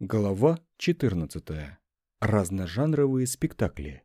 Глава 14. Разножанровые спектакли.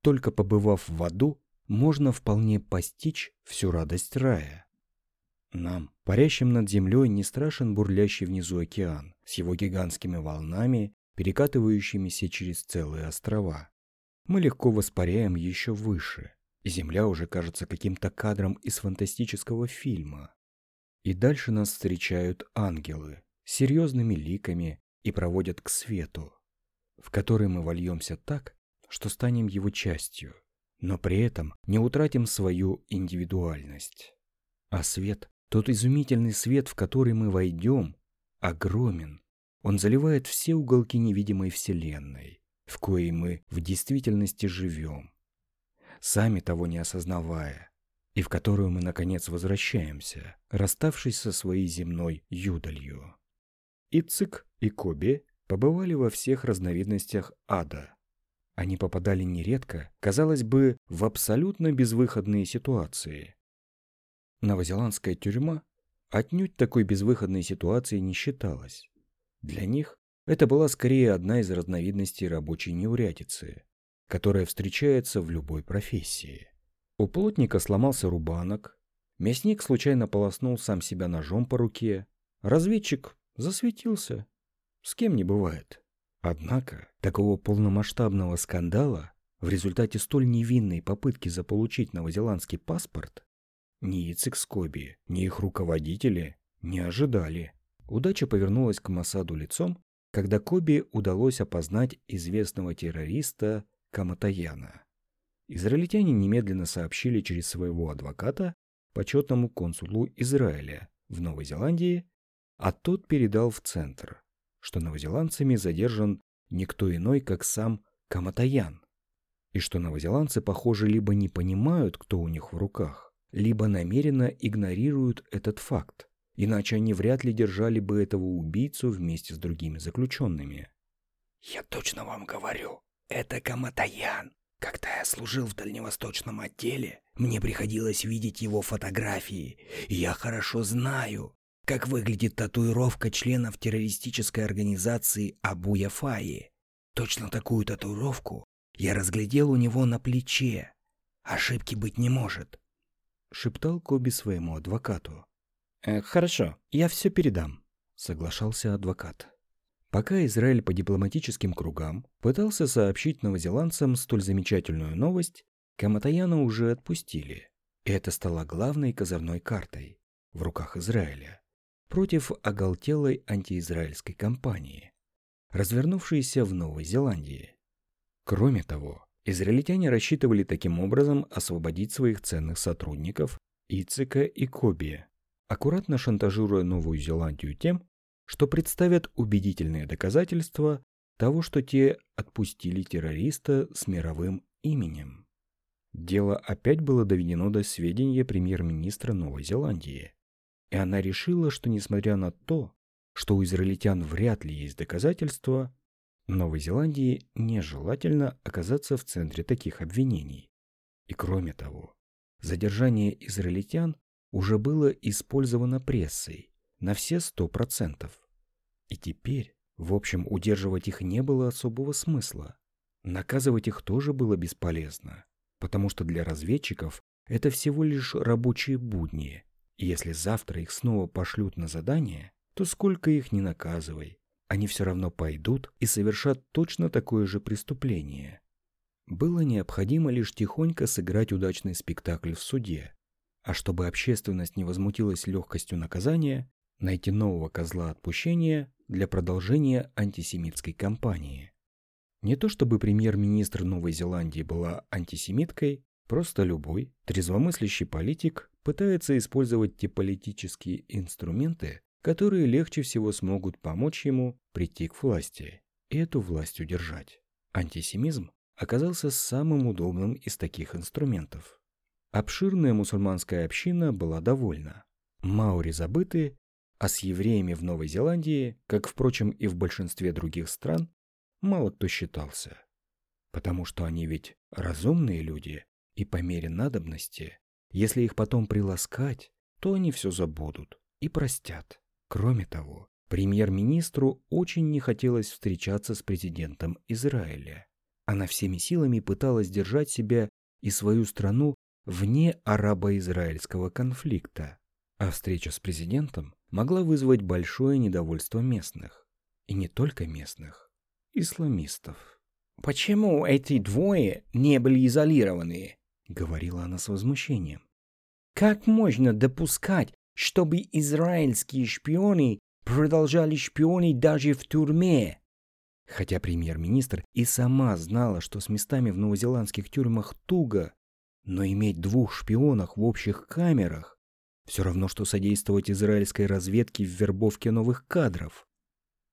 Только побывав в аду, можно вполне постичь всю радость рая. Нам, парящим над землей, не страшен бурлящий внизу океан с его гигантскими волнами, перекатывающимися через целые острова. Мы легко воспаряем еще выше, земля уже кажется каким-то кадром из фантастического фильма. И дальше нас встречают ангелы серьезными ликами, и проводят к свету, в который мы вольемся так, что станем его частью, но при этом не утратим свою индивидуальность. А свет, тот изумительный свет, в который мы войдем, огромен. Он заливает все уголки невидимой Вселенной, в коей мы в действительности живем, сами того не осознавая, и в которую мы, наконец, возвращаемся, расставшись со своей земной юдалью. Ицик и Коби побывали во всех разновидностях ада. Они попадали нередко, казалось бы, в абсолютно безвыходные ситуации. Новозеландская тюрьма отнюдь такой безвыходной ситуацией не считалась. Для них это была скорее одна из разновидностей рабочей неурядицы, которая встречается в любой профессии. У плотника сломался рубанок, мясник случайно полоснул сам себя ножом по руке, разведчик Засветился. С кем не бывает. Однако, такого полномасштабного скандала в результате столь невинной попытки заполучить новозеландский паспорт ни Ицикскоби, ни их руководители не ожидали. Удача повернулась к Масаду лицом, когда Коби удалось опознать известного террориста Каматаяна. Израильтяне немедленно сообщили через своего адвоката почетному консулу Израиля в Новой Зеландии а тот передал в центр, что новозеландцами задержан никто иной, как сам Каматаян, и что новозеландцы, похоже, либо не понимают, кто у них в руках, либо намеренно игнорируют этот факт, иначе они вряд ли держали бы этого убийцу вместе с другими заключенными. «Я точно вам говорю, это Каматаян. Когда я служил в дальневосточном отделе, мне приходилось видеть его фотографии, и я хорошо знаю, как выглядит татуировка членов террористической организации Абу Яфаи. Точно такую татуировку я разглядел у него на плече. Ошибки быть не может. Шептал Коби своему адвокату. «Э, «Хорошо, я все передам», — соглашался адвокат. Пока Израиль по дипломатическим кругам пытался сообщить новозеландцам столь замечательную новость, Каматаяна уже отпустили. И это стало главной козырной картой в руках Израиля против оголтелой антиизраильской кампании, развернувшейся в Новой Зеландии. Кроме того, израильтяне рассчитывали таким образом освободить своих ценных сотрудников Ицика и Коби, аккуратно шантажируя Новую Зеландию тем, что представят убедительные доказательства того, что те отпустили террориста с мировым именем. Дело опять было доведено до сведения премьер-министра Новой Зеландии. И она решила, что несмотря на то, что у израильтян вряд ли есть доказательства, Новой Зеландии нежелательно оказаться в центре таких обвинений. И кроме того, задержание израильтян уже было использовано прессой на все сто процентов. И теперь, в общем, удерживать их не было особого смысла. Наказывать их тоже было бесполезно, потому что для разведчиков это всего лишь рабочие будни, если завтра их снова пошлют на задание, то сколько их ни наказывай, они все равно пойдут и совершат точно такое же преступление. Было необходимо лишь тихонько сыграть удачный спектакль в суде, а чтобы общественность не возмутилась легкостью наказания, найти нового козла отпущения для продолжения антисемитской кампании. Не то чтобы премьер-министр Новой Зеландии была антисемиткой, просто любой трезвомыслящий политик пытается использовать те политические инструменты, которые легче всего смогут помочь ему прийти к власти и эту власть удержать. Антисемизм оказался самым удобным из таких инструментов. Обширная мусульманская община была довольна. Маори забыты, а с евреями в Новой Зеландии, как, впрочем, и в большинстве других стран, мало кто считался. Потому что они ведь разумные люди, и по мере надобности если их потом приласкать, то они все забудут и простят. Кроме того, Премьер-министру очень не хотелось встречаться с президентом Израиля. Она всеми силами пыталась держать себя и свою страну вне арабо-израильского конфликта, а встреча с президентом могла вызвать большое недовольство местных. И не только местных, исламистов. «Почему эти двое не были изолированы?» — говорила она с возмущением. «Как можно допускать, чтобы израильские шпионы продолжали шпионить даже в тюрьме?» Хотя премьер-министр и сама знала, что с местами в новозеландских тюрьмах туго, но иметь двух шпионов в общих камерах все равно, что содействовать израильской разведке в вербовке новых кадров.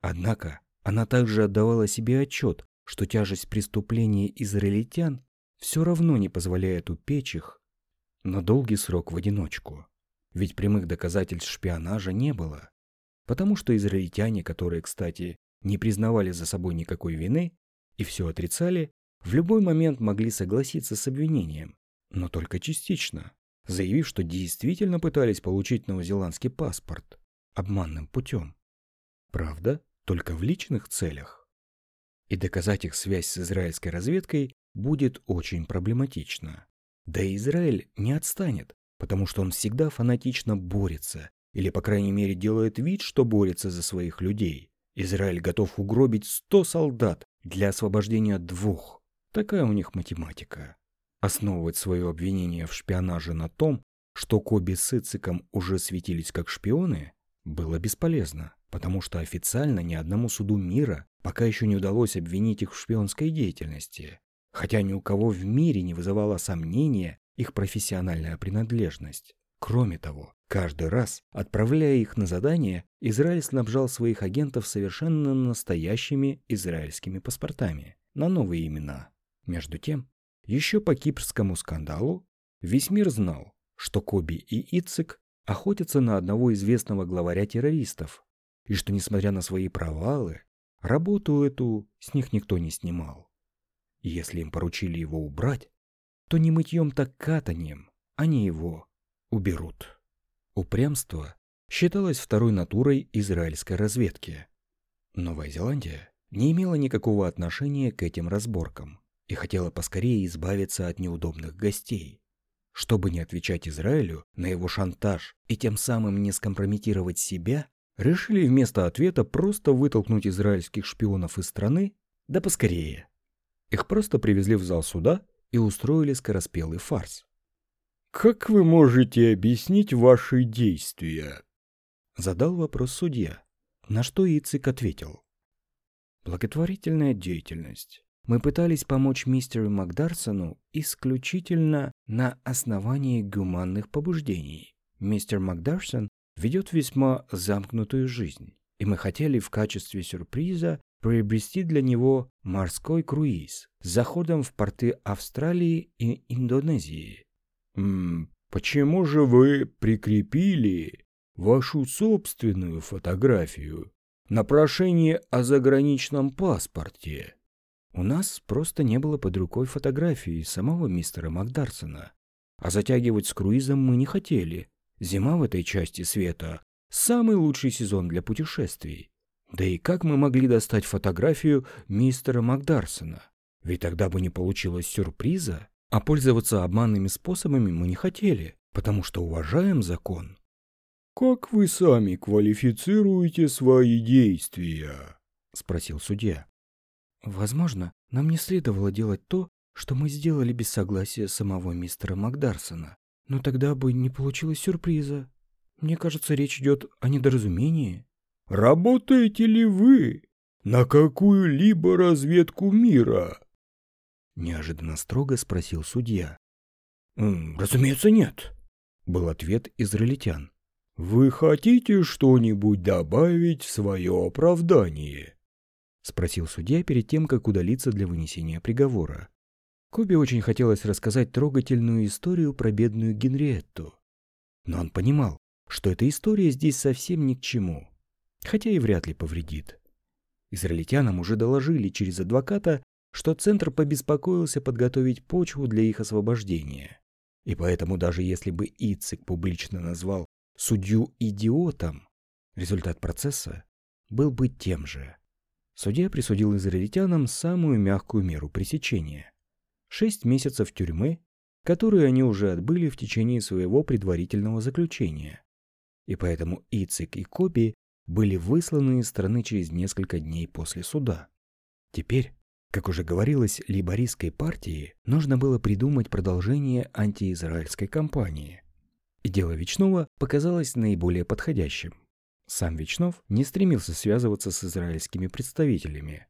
Однако она также отдавала себе отчет, что тяжесть преступления израильтян все равно не позволяет упечь их на долгий срок в одиночку. Ведь прямых доказательств шпионажа не было. Потому что израильтяне, которые, кстати, не признавали за собой никакой вины и все отрицали, в любой момент могли согласиться с обвинением, но только частично, заявив, что действительно пытались получить новозеландский паспорт обманным путем. Правда, только в личных целях. И доказать их связь с израильской разведкой будет очень проблематично. Да и Израиль не отстанет, потому что он всегда фанатично борется, или, по крайней мере, делает вид, что борется за своих людей. Израиль готов угробить 100 солдат для освобождения двух. Такая у них математика. Основывать свое обвинение в шпионаже на том, что Коби с Ициком уже светились как шпионы, было бесполезно, потому что официально ни одному суду мира пока еще не удалось обвинить их в шпионской деятельности, хотя ни у кого в мире не вызывало сомнения их профессиональная принадлежность. Кроме того, каждый раз, отправляя их на задание, Израиль снабжал своих агентов совершенно настоящими израильскими паспортами на новые имена. Между тем, еще по кипрскому скандалу весь мир знал, что Коби и Ицик охотятся на одного известного главаря террористов, и что, несмотря на свои провалы, работу эту с них никто не снимал. Если им поручили его убрать, то не мытьем, так катанием они его уберут. Упрямство считалось второй натурой израильской разведки. Новая Зеландия не имела никакого отношения к этим разборкам и хотела поскорее избавиться от неудобных гостей, чтобы не отвечать Израилю на его шантаж и тем самым не скомпрометировать себя, решили вместо ответа просто вытолкнуть израильских шпионов из страны, да поскорее. Их просто привезли в зал суда и устроили скороспелый фарс. «Как вы можете объяснить ваши действия?» Задал вопрос судья, на что Ицик ответил. «Благотворительная деятельность мы пытались помочь мистеру Макдарсону исключительно на основании гуманных побуждений. Мистер Макдарсон ведет весьма замкнутую жизнь, и мы хотели в качестве сюрприза приобрести для него морской круиз с заходом в порты Австралии и Индонезии. «М почему же вы прикрепили вашу собственную фотографию на прошение о заграничном паспорте?» У нас просто не было под рукой фотографии самого мистера Макдарсона. А затягивать с круизом мы не хотели. Зима в этой части света – самый лучший сезон для путешествий. Да и как мы могли достать фотографию мистера Макдарсона? Ведь тогда бы не получилось сюрприза, а пользоваться обманными способами мы не хотели, потому что уважаем закон. «Как вы сами квалифицируете свои действия?» – спросил судья. Возможно, нам не следовало делать то, что мы сделали без согласия самого мистера Макдарсона. Но тогда бы не получилось сюрприза. Мне кажется, речь идет о недоразумении. Работаете ли вы на какую-либо разведку мира? Неожиданно строго спросил судья. «Разумеется, нет», — был ответ израильтян. «Вы хотите что-нибудь добавить в свое оправдание?» спросил судья перед тем, как удалиться для вынесения приговора. Коби очень хотелось рассказать трогательную историю про бедную Генриетту. Но он понимал, что эта история здесь совсем ни к чему, хотя и вряд ли повредит. Израильтянам уже доложили через адвоката, что Центр побеспокоился подготовить почву для их освобождения. И поэтому даже если бы Ицик публично назвал судью идиотом, результат процесса был бы тем же. Судья присудил израильтянам самую мягкую меру пресечения – шесть месяцев тюрьмы, которые они уже отбыли в течение своего предварительного заключения. И поэтому Ицик и Коби были высланы из страны через несколько дней после суда. Теперь, как уже говорилось, либористской партии нужно было придумать продолжение антиизраильской кампании. И дело Вечного показалось наиболее подходящим. Сам Вечнов не стремился связываться с израильскими представителями.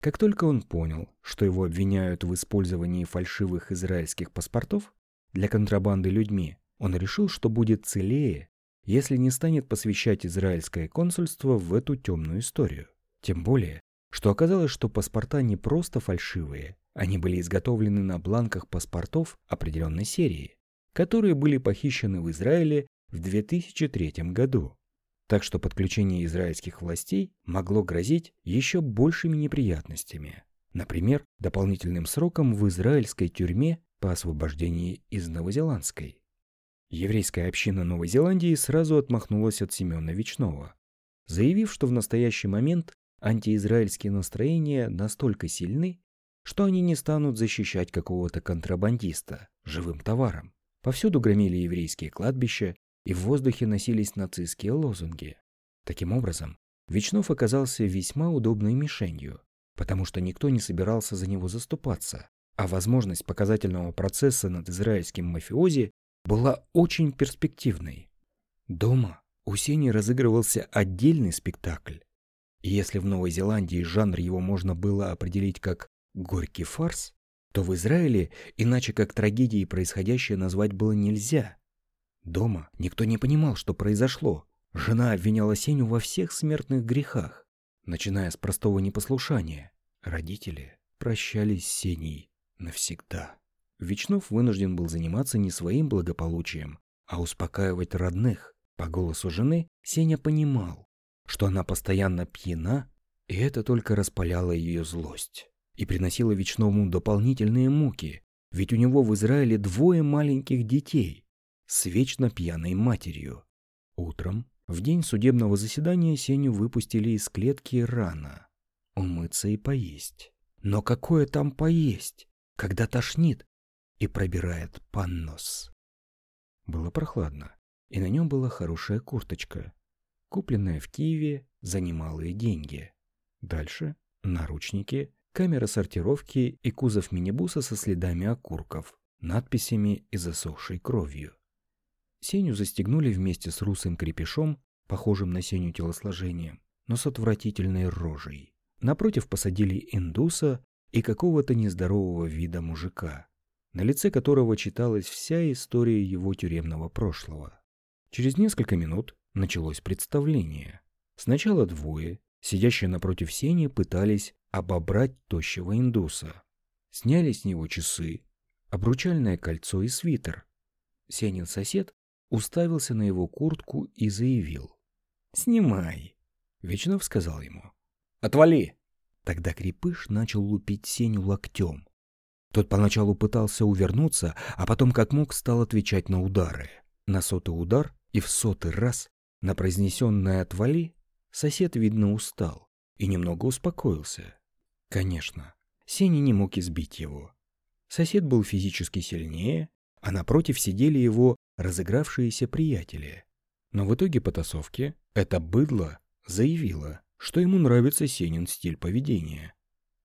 Как только он понял, что его обвиняют в использовании фальшивых израильских паспортов для контрабанды людьми, он решил, что будет целее если не станет посвящать израильское консульство в эту темную историю. Тем более, что оказалось, что паспорта не просто фальшивые, они были изготовлены на бланках паспортов определенной серии, которые были похищены в Израиле в 2003 году. Так что подключение израильских властей могло грозить еще большими неприятностями. Например, дополнительным сроком в израильской тюрьме по освобождении из новозеландской. Еврейская община Новой Зеландии сразу отмахнулась от Семена Вечного, заявив, что в настоящий момент антиизраильские настроения настолько сильны, что они не станут защищать какого-то контрабандиста живым товаром. Повсюду громили еврейские кладбища, и в воздухе носились нацистские лозунги. Таким образом, Вечнов оказался весьма удобной мишенью, потому что никто не собирался за него заступаться, а возможность показательного процесса над израильским мафиози была очень перспективной. Дома у Сени разыгрывался отдельный спектакль. И если в Новой Зеландии жанр его можно было определить как «горький фарс», то в Израиле иначе как трагедии происходящее назвать было нельзя. Дома никто не понимал, что произошло. Жена обвиняла Сеню во всех смертных грехах, начиная с простого непослушания. Родители прощались с Сеней навсегда. Вечнов вынужден был заниматься не своим благополучием, а успокаивать родных. По голосу жены Сеня понимал, что она постоянно пьяна, и это только распаляло ее злость. И приносило Вечному дополнительные муки, ведь у него в Израиле двое маленьких детей с вечно пьяной матерью. Утром, в день судебного заседания, Сеню выпустили из клетки рано. Умыться и поесть. Но какое там поесть, когда тошнит и пробирает понос. Было прохладно, и на нем была хорошая курточка, купленная в Киеве за немалые деньги. Дальше наручники, камера сортировки и кузов минибуса со следами окурков, надписями и засохшей кровью. Сеню застегнули вместе с русым крепешом, похожим на Сеню телосложением, но с отвратительной рожей. Напротив посадили индуса и какого-то нездорового вида мужика на лице которого читалась вся история его тюремного прошлого. Через несколько минут началось представление. Сначала двое, сидящие напротив Сени, пытались обобрать тощего индуса. Сняли с него часы, обручальное кольцо и свитер. Сенин сосед уставился на его куртку и заявил. «Снимай!» Вечнов сказал ему. «Отвали!» Тогда Крепыш начал лупить Сеню локтем. Тот поначалу пытался увернуться, а потом как мог стал отвечать на удары. На сотый удар и в сотый раз на произнесенное «отвали» сосед, видно, устал и немного успокоился. Конечно, Сеня не мог избить его. Сосед был физически сильнее, а напротив сидели его разыгравшиеся приятели. Но в итоге потасовки это быдло заявило, что ему нравится Сенин стиль поведения.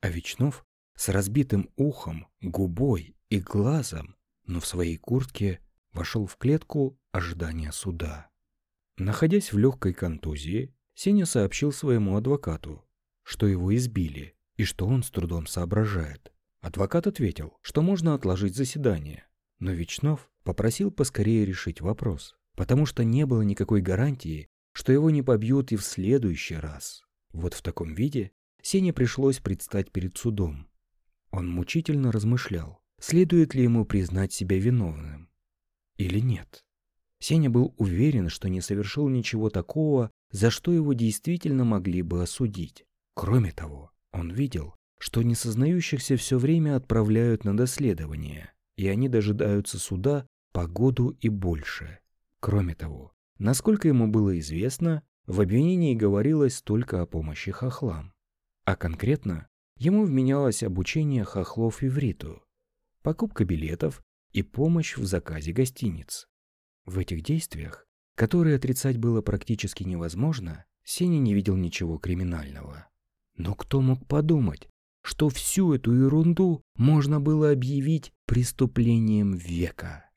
А Вечнов с разбитым ухом, губой и глазом, но в своей куртке вошел в клетку ожидания суда. Находясь в легкой контузии, Сеня сообщил своему адвокату, что его избили и что он с трудом соображает. Адвокат ответил, что можно отложить заседание, но Вечнов попросил поскорее решить вопрос, потому что не было никакой гарантии, что его не побьют и в следующий раз. Вот в таком виде Сене пришлось предстать перед судом. Он мучительно размышлял, следует ли ему признать себя виновным или нет. Сеня был уверен, что не совершил ничего такого, за что его действительно могли бы осудить. Кроме того, он видел, что несознающихся все время отправляют на доследование, и они дожидаются суда по году и больше. Кроме того, насколько ему было известно, В обвинении говорилось только о помощи хохлам. А конкретно ему вменялось обучение хохлов ивриту, покупка билетов и помощь в заказе гостиниц. В этих действиях, которые отрицать было практически невозможно, Сеня не видел ничего криминального. Но кто мог подумать, что всю эту ерунду можно было объявить преступлением века?